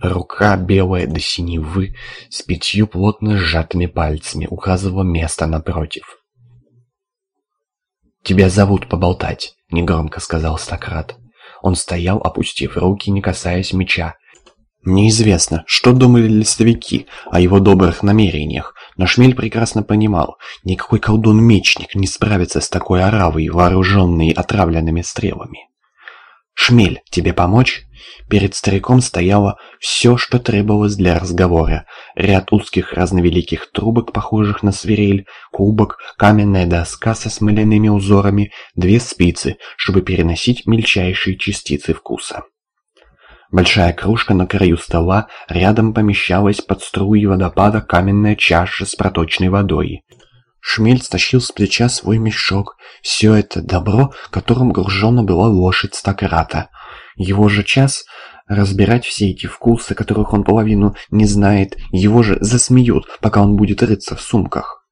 Рука, белая до синевы, с пятью плотно сжатыми пальцами, указывала место напротив. «Тебя зовут поболтать», — негромко сказал Стократ. Он стоял, опустив руки, не касаясь меча. Неизвестно, что думали листовики о его добрых намерениях, но Шмель прекрасно понимал, никакой колдун-мечник не справится с такой оравой, вооруженной отравленными стрелами. «Шмель, тебе помочь?» Перед стариком стояло все, что требовалось для разговора. Ряд узких разновеликих трубок, похожих на свирель, кубок, каменная доска со смоляными узорами, две спицы, чтобы переносить мельчайшие частицы вкуса. Большая кружка на краю стола, рядом помещалась под струей водопада каменная чаша с проточной водой. Шмель стащил с плеча свой мешок. Все это добро, которым гружена была лошадь Стократа. Его же час разбирать все эти вкусы, которых он половину не знает, его же засмеют, пока он будет рыться в сумках.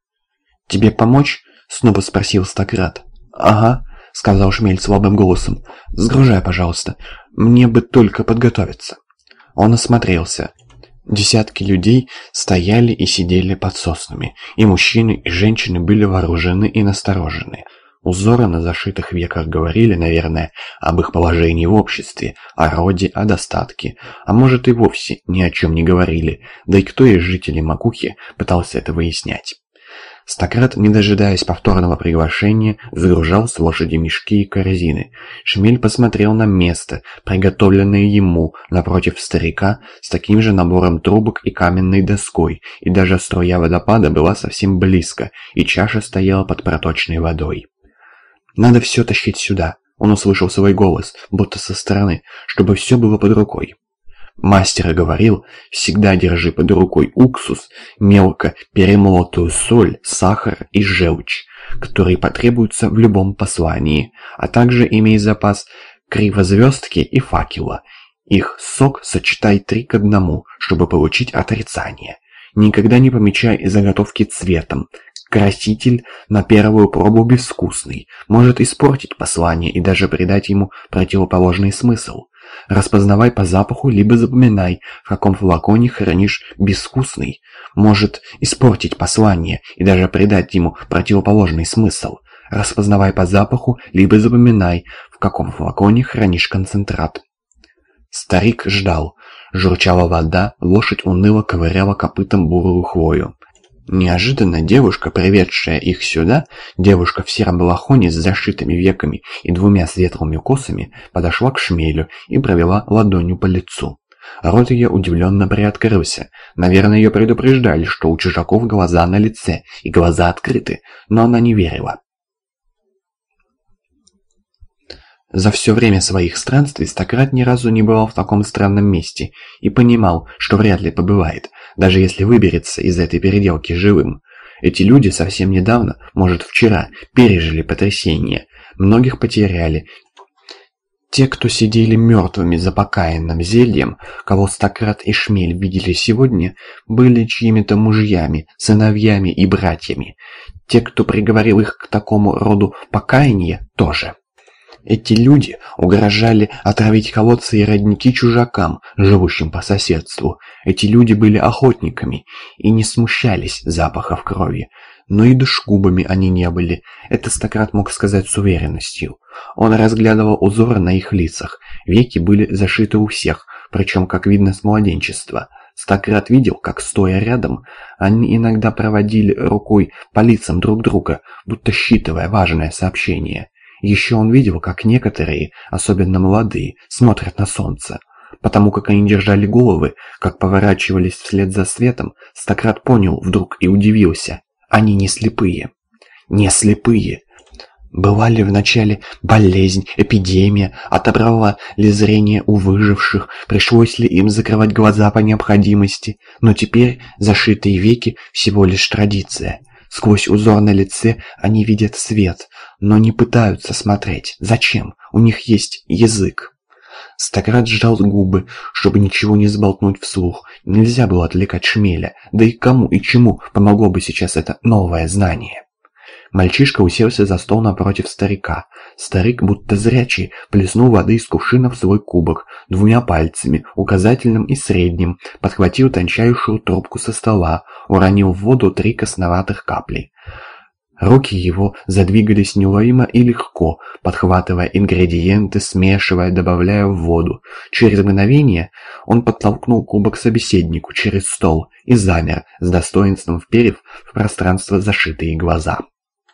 «Тебе помочь?» — снова спросил Стократ. «Ага», — сказал Шмель слабым голосом. «Сгружай, пожалуйста. Мне бы только подготовиться». Он осмотрелся. Десятки людей стояли и сидели под соснами, и мужчины, и женщины были вооружены и насторожены. Узоры на зашитых веках говорили, наверное, об их положении в обществе, о роде, о достатке, а может и вовсе ни о чем не говорили, да и кто из жителей Макухи пытался это выяснять. Стократ, не дожидаясь повторного приглашения, загружал с лошади мешки и корзины. Шмель посмотрел на место, приготовленное ему, напротив старика, с таким же набором трубок и каменной доской, и даже струя водопада была совсем близко, и чаша стояла под проточной водой. «Надо все тащить сюда», — он услышал свой голос, будто со стороны, чтобы все было под рукой. Мастер говорил, всегда держи под рукой уксус, мелко перемолотую соль, сахар и желчь, которые потребуются в любом послании, а также имей запас кривозвездки и факела. Их сок сочетай три к одному, чтобы получить отрицание. Никогда не помечай заготовки цветом. Краситель на первую пробу безвкусный, может испортить послание и даже придать ему противоположный смысл. Распознавай по запаху, либо запоминай, в каком флаконе хранишь безвкусный. Может испортить послание и даже придать ему противоположный смысл. Распознавай по запаху, либо запоминай, в каком флаконе хранишь концентрат. Старик ждал. Журчала вода, лошадь уныло ковыряла копытом бурую хвою. Неожиданно девушка, приведшая их сюда, девушка в сером балахоне с зашитыми веками и двумя светлыми косами, подошла к шмелю и провела ладонью по лицу. Рот ее удивленно приоткрылся. Наверное, ее предупреждали, что у чужаков глаза на лице и глаза открыты, но она не верила. За все время своих странствий Стократ ни разу не бывал в таком странном месте и понимал, что вряд ли побывает, даже если выберется из этой переделки живым. Эти люди совсем недавно, может вчера, пережили потрясение, многих потеряли. Те, кто сидели мертвыми за покаянным зельем, кого Стократ и Шмель видели сегодня, были чьими-то мужьями, сыновьями и братьями. Те, кто приговорил их к такому роду покаяния, тоже. Эти люди угрожали отравить колодцы и родники чужакам, живущим по соседству. Эти люди были охотниками и не смущались запахов крови. Но и душгубами они не были, это Стократ мог сказать с уверенностью. Он разглядывал узоры на их лицах, веки были зашиты у всех, причем, как видно, с младенчества. Стократ видел, как, стоя рядом, они иногда проводили рукой по лицам друг друга, будто считывая важное сообщение. Еще он видел, как некоторые, особенно молодые, смотрят на солнце. Потому как они держали головы, как поворачивались вслед за светом, Стократ понял вдруг и удивился. Они не слепые. Не слепые. Была ли вначале болезнь, эпидемия, отобрала ли зрение у выживших, пришлось ли им закрывать глаза по необходимости, но теперь зашитые веки всего лишь традиция. Сквозь узор на лице они видят свет, но не пытаются смотреть. Зачем? У них есть язык. Стократ сжал губы, чтобы ничего не сболтнуть вслух. Нельзя было отвлекать шмеля. Да и кому и чему помогло бы сейчас это новое знание? Мальчишка уселся за стол напротив старика. Старик, будто зрячий, плеснул воды из кувшина в свой кубок двумя пальцами, указательным и средним, подхватил тончайшую трубку со стола, уронил в воду три косноватых капли. Руки его задвигались неуловимо и легко, подхватывая ингредиенты, смешивая, добавляя в воду. Через мгновение он подтолкнул кубок собеседнику через стол и замер, с достоинством вперев в пространство зашитые глаза.